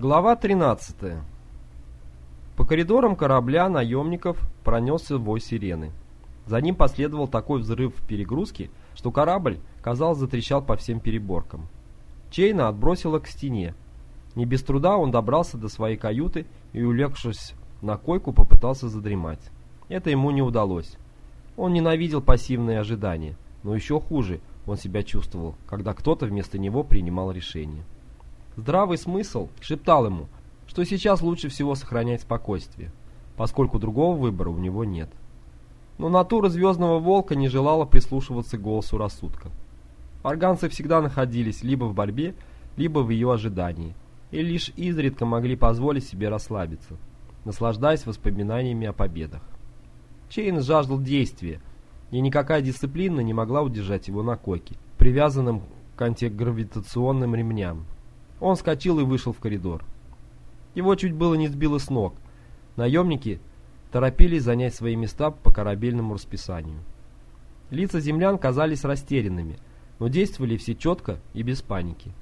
Глава 13. По коридорам корабля наемников пронесся вой сирены. За ним последовал такой взрыв в перегрузке, что корабль, казалось, затрещал по всем переборкам. Чейна отбросило к стене. Не без труда он добрался до своей каюты и, улегшись на койку, попытался задремать. Это ему не удалось. Он ненавидел пассивные ожидания, но еще хуже он себя чувствовал, когда кто-то вместо него принимал решение. Здравый смысл шептал ему, что сейчас лучше всего сохранять спокойствие, поскольку другого выбора у него нет. Но натура Звездного Волка не желала прислушиваться к голосу рассудка. Арганцы всегда находились либо в борьбе, либо в ее ожидании, и лишь изредка могли позволить себе расслабиться, наслаждаясь воспоминаниями о победах. Чейн жаждал действия, и никакая дисциплина не могла удержать его на койке, привязанном к антигравитационным ремням. Он вскочил и вышел в коридор. Его чуть было не сбило с ног. Наемники торопились занять свои места по корабельному расписанию. Лица землян казались растерянными, но действовали все четко и без паники.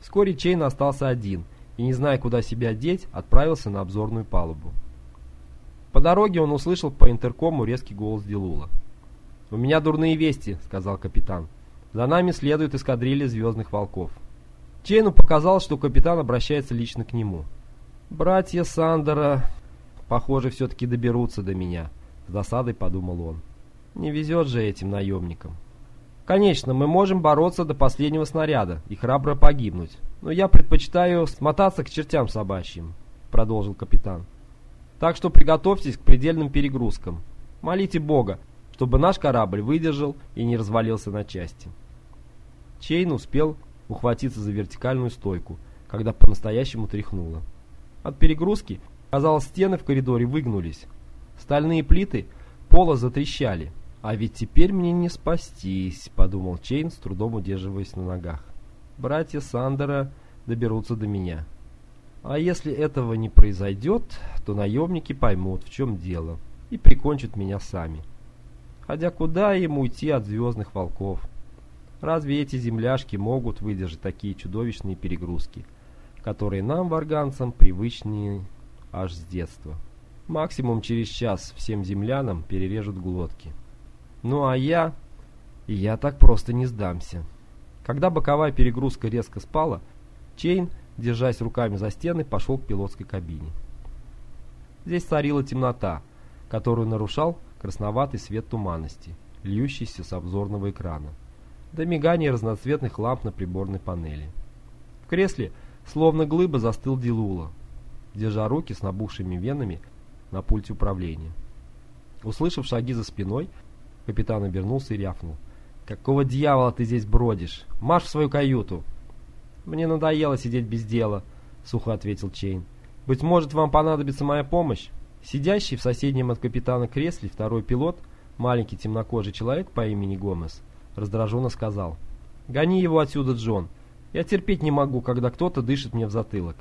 Вскоре Чейн остался один и, не зная, куда себя деть, отправился на обзорную палубу. По дороге он услышал по интеркому резкий голос Дилула. «У меня дурные вести», — сказал капитан. «За нами следует эскадрилья звездных волков». Чейну показалось, что капитан обращается лично к нему. «Братья Сандера, похоже, все-таки доберутся до меня», — с досадой подумал он. «Не везет же этим наемникам». «Конечно, мы можем бороться до последнего снаряда и храбро погибнуть, но я предпочитаю смотаться к чертям собачьим», — продолжил капитан. «Так что приготовьтесь к предельным перегрузкам. Молите Бога, чтобы наш корабль выдержал и не развалился на части». Чейн успел ухватиться за вертикальную стойку, когда по-настоящему тряхнуло. От перегрузки, казалось, стены в коридоре выгнулись. Стальные плиты пола затрещали. «А ведь теперь мне не спастись», — подумал Чейн, с трудом удерживаясь на ногах. «Братья Сандера доберутся до меня». А если этого не произойдет, то наемники поймут, в чем дело, и прикончат меня сами. Хотя куда им уйти от звездных волков? Разве эти земляшки могут выдержать такие чудовищные перегрузки, которые нам, варганцам, привычнее аж с детства? Максимум через час всем землянам перережут глотки. Ну а я... Я так просто не сдамся. Когда боковая перегрузка резко спала, Чейн, держась руками за стены, пошел к пилотской кабине. Здесь царила темнота, которую нарушал красноватый свет туманности, льющийся с обзорного экрана до мигания разноцветных ламп на приборной панели. В кресле, словно глыба, застыл Дилула, держа руки с набухшими венами на пульте управления. Услышав шаги за спиной, капитан обернулся и рявкнул. «Какого дьявола ты здесь бродишь? Марш в свою каюту!» «Мне надоело сидеть без дела», — сухо ответил Чейн. «Быть может, вам понадобится моя помощь?» Сидящий в соседнем от капитана кресле второй пилот, маленький темнокожий человек по имени Гомес, раздраженно сказал. «Гони его отсюда, Джон. Я терпеть не могу, когда кто-то дышит мне в затылок».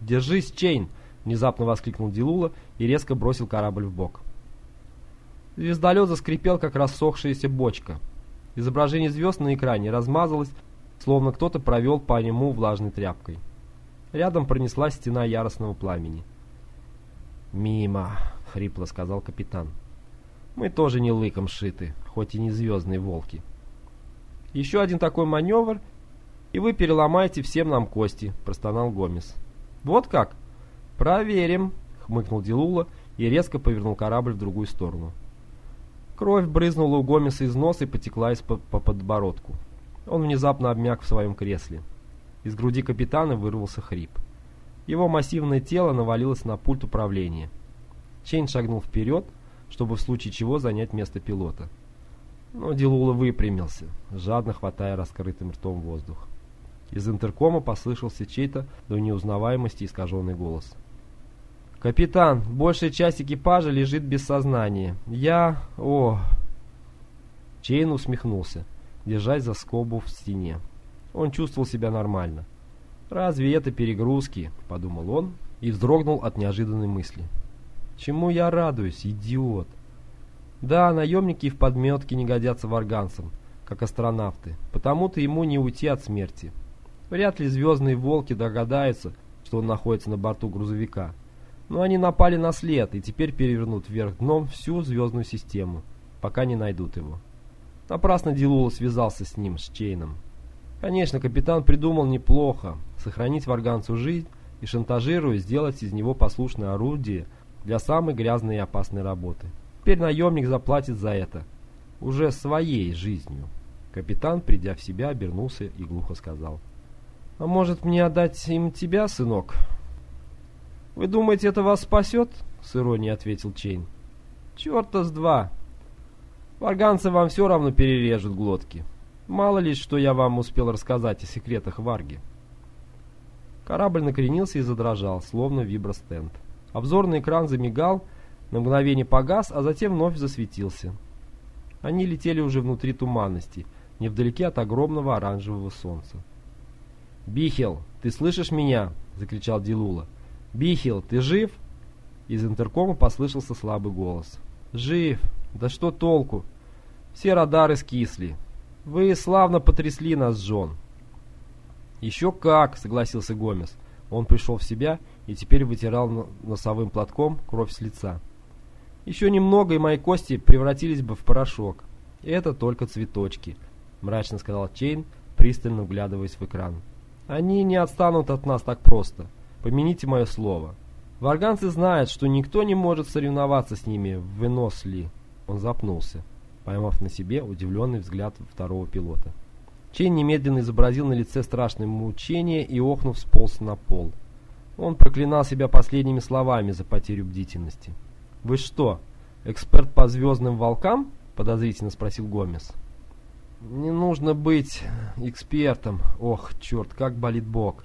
«Держись, Чейн!» — внезапно воскликнул Дилула и резко бросил корабль в бок. Звездолет заскрипел, как рассохшаяся бочка. Изображение звезд на экране размазалось, словно кто-то провел по нему влажной тряпкой. Рядом пронеслась стена яростного пламени. «Мимо!» — хрипло сказал капитан. Мы тоже не лыком шиты, хоть и не звездные волки. Еще один такой маневр, и вы переломаете всем нам кости, простонал Гомес. Вот как? Проверим, хмыкнул Дилула и резко повернул корабль в другую сторону. Кровь брызнула у Гомеса из носа и потекла из по, по подбородку. Он внезапно обмяк в своем кресле. Из груди капитана вырвался хрип. Его массивное тело навалилось на пульт управления. Чейн шагнул вперед, чтобы в случае чего занять место пилота. Но Дилула выпрямился, жадно хватая раскрытым ртом воздух. Из интеркома послышался чей-то до неузнаваемости искаженный голос. «Капитан, большая часть экипажа лежит без сознания. Я... о...» Чейн усмехнулся, держась за скобу в стене. Он чувствовал себя нормально. «Разве это перегрузки?» – подумал он и вздрогнул от неожиданной мысли. Чему я радуюсь, идиот? Да, наемники в подметке не годятся варганцам, как астронавты, потому-то ему не уйти от смерти. Вряд ли звездные волки догадаются, что он находится на борту грузовика. Но они напали на след и теперь перевернут вверх дном всю звездную систему, пока не найдут его. Напрасно Дилула связался с ним, с Чейном. Конечно, капитан придумал неплохо сохранить варганцу жизнь и шантажируя сделать из него послушное орудие для самой грязной и опасной работы. Теперь наемник заплатит за это уже своей жизнью. Капитан, придя в себя, обернулся и глухо сказал. «А может мне отдать им тебя, сынок?» «Вы думаете, это вас спасет?» — с иронией ответил Чейн. «Черта с два! Варганцы вам все равно перережут глотки. Мало ли, что я вам успел рассказать о секретах Варги». Корабль накренился и задрожал, словно вибростенд. Обзорный экран замигал, на мгновение погас, а затем вновь засветился. Они летели уже внутри туманности, невдалеке от огромного оранжевого солнца. «Бихел, ты слышишь меня?» — закричал Дилула. «Бихел, ты жив?» Из интеркома послышался слабый голос. «Жив! Да что толку? Все радары скисли. Вы славно потрясли нас, Джон!» «Еще как!» — согласился Гомес. Он пришел в себя и теперь вытирал носовым платком кровь с лица. «Еще немного, и мои кости превратились бы в порошок. Это только цветочки», — мрачно сказал Чейн, пристально вглядываясь в экран. «Они не отстанут от нас так просто. Помяните мое слово. Варганцы знают, что никто не может соревноваться с ними в выносли». Он запнулся, поймав на себе удивленный взгляд второго пилота. Чейн немедленно изобразил на лице страшное мучение и, охнув, сполз на пол. Он проклинал себя последними словами за потерю бдительности. «Вы что, эксперт по звездным волкам?» – подозрительно спросил Гомес. «Не нужно быть экспертом. Ох, черт, как болит бок.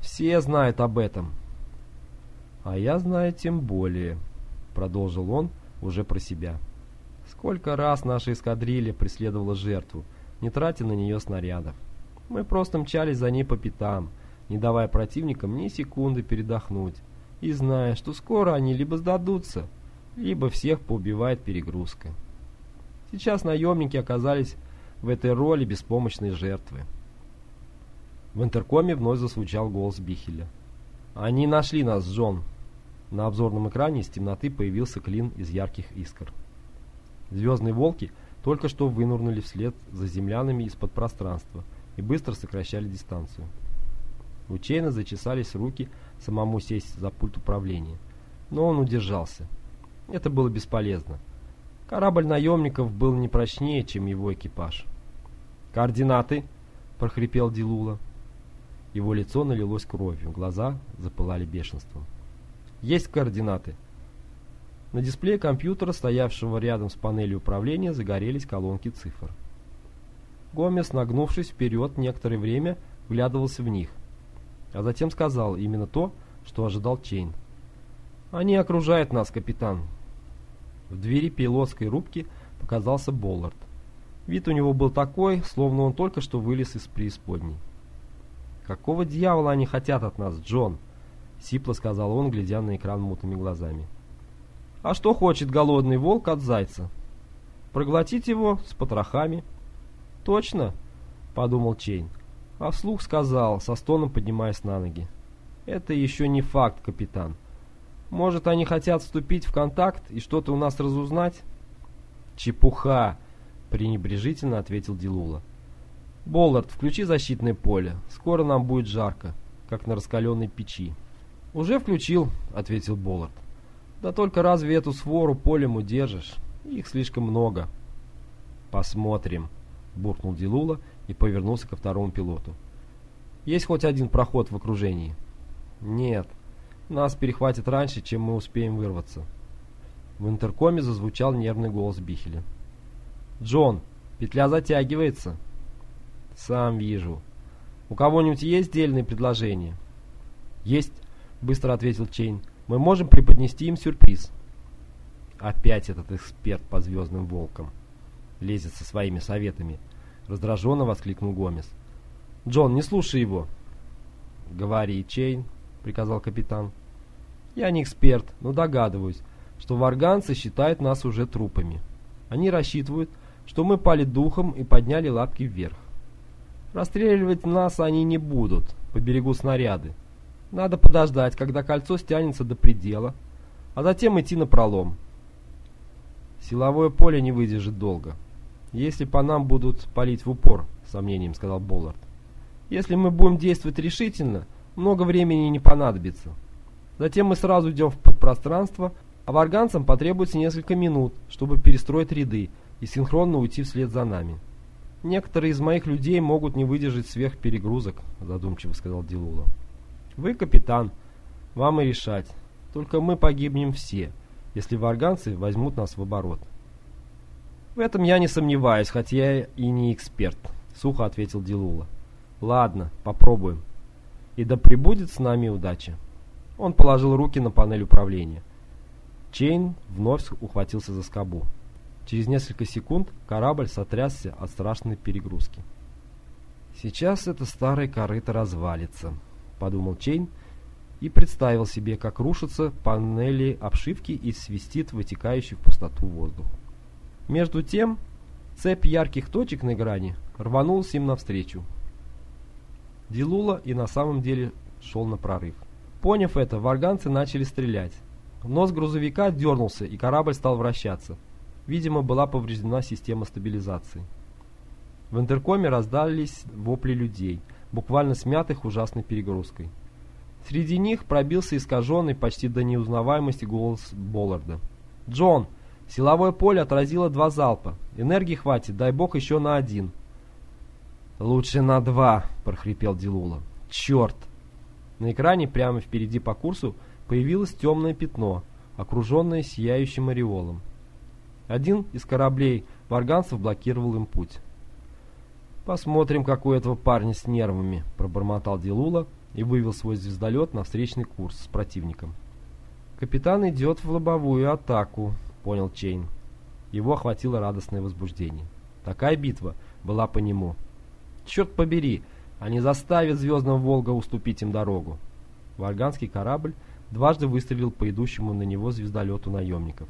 Все знают об этом». «А я знаю тем более», — продолжил он уже про себя. «Сколько раз наша эскадрилья преследовала жертву, не тратя на нее снарядов. Мы просто мчались за ней по пятам, не давая противникам ни секунды передохнуть, и зная, что скоро они либо сдадутся, либо всех поубивает перегрузка. Сейчас наемники оказались в этой роли беспомощной жертвы. В интеркоме вновь зазвучал голос Бихеля. «Они нашли нас, Джон!» На обзорном экране из темноты появился клин из ярких искр. Звездные волки — только что вынурнули вслед за землянами из-под пространства и быстро сокращали дистанцию. У Чейна зачесались руки самому сесть за пульт управления, но он удержался. Это было бесполезно. Корабль наемников был не прочнее, чем его экипаж. «Координаты!» – прохрипел Дилула. Его лицо налилось кровью, глаза запылали бешенством. «Есть координаты!» На дисплее компьютера, стоявшего рядом с панелью управления, загорелись колонки цифр. Гомес, нагнувшись вперед некоторое время, вглядывался в них, а затем сказал именно то, что ожидал Чейн. «Они окружают нас, капитан». В двери пилотской рубки показался Боллард. Вид у него был такой, словно он только что вылез из преисподней. «Какого дьявола они хотят от нас, Джон?» — сипло сказал он, глядя на экран мутными глазами. А что хочет голодный волк от зайца? Проглотить его с потрохами. Точно, подумал Чейн. А вслух сказал, со стоном поднимаясь на ноги. Это еще не факт, капитан. Может, они хотят вступить в контакт и что-то у нас разузнать? Чепуха, пренебрежительно ответил Дилула. Боллард, включи защитное поле. Скоро нам будет жарко, как на раскаленной печи. Уже включил, ответил Боллард. Да только разве эту свору полем удержишь? Их слишком много. Посмотрим, буркнул Дилула и повернулся ко второму пилоту. Есть хоть один проход в окружении? Нет. Нас перехватят раньше, чем мы успеем вырваться. В интеркоме зазвучал нервный голос Бихеля. «Джон, петля затягивается». «Сам вижу. У кого-нибудь есть дельные предложения?» «Есть», — быстро ответил Чейн мы можем преподнести им сюрприз. Опять этот эксперт по звездным волкам. Лезет со своими советами. Раздраженно воскликнул Гомес. «Джон, не слушай его!» «Говори, Чейн», — приказал капитан. «Я не эксперт, но догадываюсь, что варганцы считают нас уже трупами. Они рассчитывают, что мы пали духом и подняли лапки вверх. Расстреливать нас они не будут, по берегу снаряды. Надо подождать, когда кольцо стянется до предела, а затем идти на пролом. Силовое поле не выдержит долго. Если по нам будут палить в упор, сомнением сказал Боллард. Если мы будем действовать решительно, много времени не понадобится. Затем мы сразу идем в подпространство, а варганцам потребуется несколько минут, чтобы перестроить ряды и синхронно уйти вслед за нами. Некоторые из моих людей могут не выдержать сверхперегрузок, задумчиво сказал Дилула. Вы капитан, вам и решать. Только мы погибнем все, если варганцы возьмут нас в оборот. В этом я не сомневаюсь, хотя я и не эксперт, сухо ответил Дилула. Ладно, попробуем. И да пребудет с нами удача. Он положил руки на панель управления. Чейн вновь ухватился за скобу. Через несколько секунд корабль сотрясся от страшной перегрузки. «Сейчас это старое корыто развалится», — подумал Чейн и представил себе, как рушатся панели обшивки и свистит вытекающий в пустоту воздух. Между тем, цепь ярких точек на экране рванулась им навстречу. Дилула и на самом деле шел на прорыв. Поняв это, варганцы начали стрелять. Нос грузовика дернулся, и корабль стал вращаться. Видимо, была повреждена система стабилизации. В интеркоме раздались вопли людей, буквально смятых ужасной перегрузкой. Среди них пробился искаженный почти до неузнаваемости голос Болларда. «Джон, силовое поле отразило два залпа. Энергии хватит, дай бог еще на один». «Лучше на два», — прохрипел Дилула. «Черт!» На экране прямо впереди по курсу появилось темное пятно, окруженное сияющим ореолом. Один из кораблей варганцев блокировал им путь. «Посмотрим, какой у этого парня с нервами», — пробормотал Дилула и вывел свой звездолет на встречный курс с противником. «Капитан идет в лобовую атаку», — понял Чейн. Его охватило радостное возбуждение. Такая битва была по нему. «Черт побери, они заставят Звездного Волга уступить им дорогу». Варганский корабль дважды выстрелил по идущему на него звездолету наемников.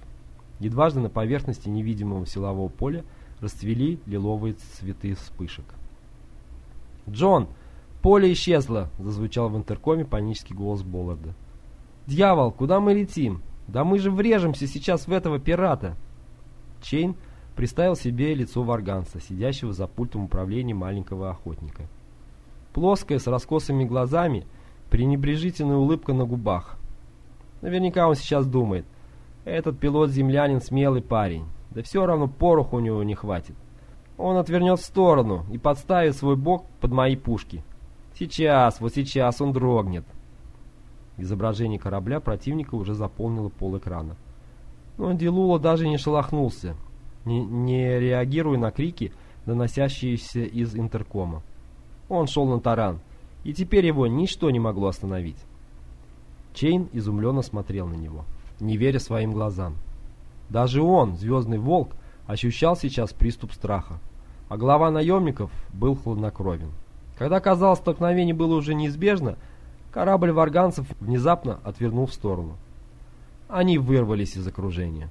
И дважды на поверхности невидимого силового поля расцвели лиловые цветы вспышек. «Джон, поле исчезло!» – зазвучал в интеркоме панический голос Болларда. «Дьявол, куда мы летим? Да мы же врежемся сейчас в этого пирата!» Чейн представил себе лицо варганца, сидящего за пультом управления маленького охотника. Плоское, с раскосыми глазами, пренебрежительная улыбка на губах. Наверняка он сейчас думает, этот пилот-землянин смелый парень. Да все равно пороху у него не хватит. Он отвернет в сторону и подставит свой бок под мои пушки. Сейчас, вот сейчас он дрогнет. Изображение корабля противника уже заполнило пол экрана. Но Дилула даже не шелохнулся, не, не реагируя на крики, доносящиеся из интеркома. Он шел на таран, и теперь его ничто не могло остановить. Чейн изумленно смотрел на него не веря своим глазам. Даже он, Звездный Волк, ощущал сейчас приступ страха, а глава наемников был хладнокровен. Когда казалось, столкновение было уже неизбежно, корабль варганцев внезапно отвернул в сторону. Они вырвались из окружения.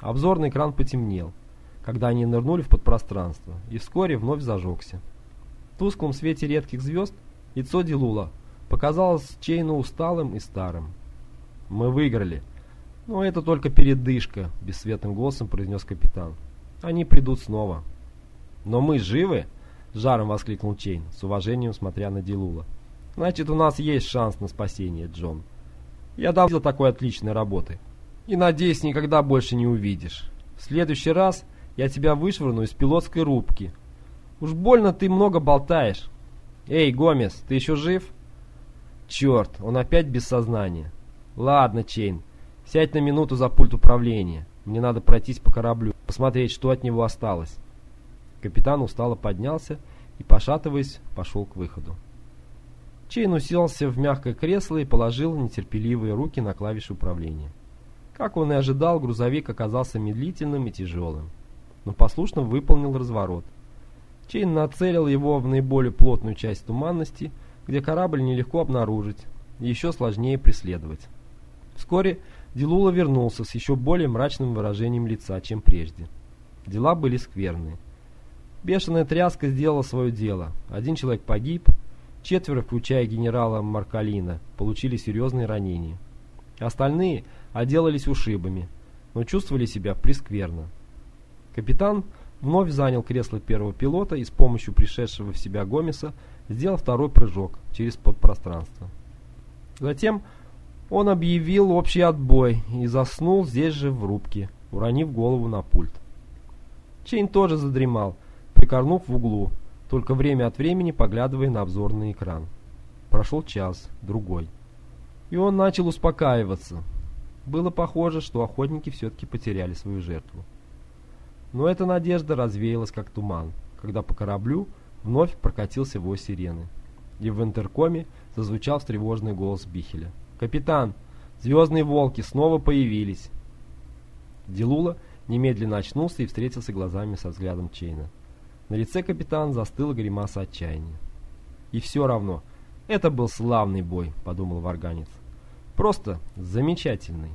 Обзорный экран потемнел, когда они нырнули в подпространство, и вскоре вновь зажегся. В тусклом свете редких звезд лицо Дилула показалось Чейну усталым и старым. «Мы выиграли», «Но это только передышка», — бесцветным голосом произнес капитан. «Они придут снова». «Но мы живы?» — жаром воскликнул Чейн, с уважением смотря на Дилула. «Значит, у нас есть шанс на спасение, Джон. Я давно такой отличной работы. И, надеюсь, никогда больше не увидишь. В следующий раз я тебя вышвырну из пилотской рубки. Уж больно ты много болтаешь. Эй, Гомес, ты еще жив?» «Черт, он опять без сознания». «Ладно, Чейн, Сядь на минуту за пульт управления. Мне надо пройтись по кораблю, посмотреть, что от него осталось. Капитан устало поднялся и, пошатываясь, пошел к выходу. Чейн уселся в мягкое кресло и положил нетерпеливые руки на клавиши управления. Как он и ожидал, грузовик оказался медлительным и тяжелым, но послушно выполнил разворот. Чейн нацелил его в наиболее плотную часть туманности, где корабль нелегко обнаружить и еще сложнее преследовать. Вскоре Дилулло вернулся с еще более мрачным выражением лица, чем прежде. Дела были скверные. Бешеная тряска сделала свое дело. Один человек погиб, Четверо, включая генерала Маркалина, получили серьезные ранения. Остальные отделались ушибами, но чувствовали себя прескверно. Капитан вновь занял кресло первого пилота и с помощью пришедшего в себя Гомеса сделал второй прыжок через подпространство. Затем он объявил общий отбой и заснул здесь же в рубке, уронив голову на пульт. Чейн тоже задремал, прикорнув в углу, только время от времени поглядывая на обзорный экран. Прошел час, другой. И он начал успокаиваться. Было похоже, что охотники все-таки потеряли свою жертву. Но эта надежда развеялась как туман, когда по кораблю вновь прокатился вой сирены. И в интеркоме зазвучал встревоженный голос Бихеля. «Капитан, звездные волки снова появились!» Делула немедленно очнулся и встретился глазами со взглядом Чейна. На лице капитана застыла гримаса отчаяния. «И все равно, это был славный бой», — подумал варганец. «Просто замечательный».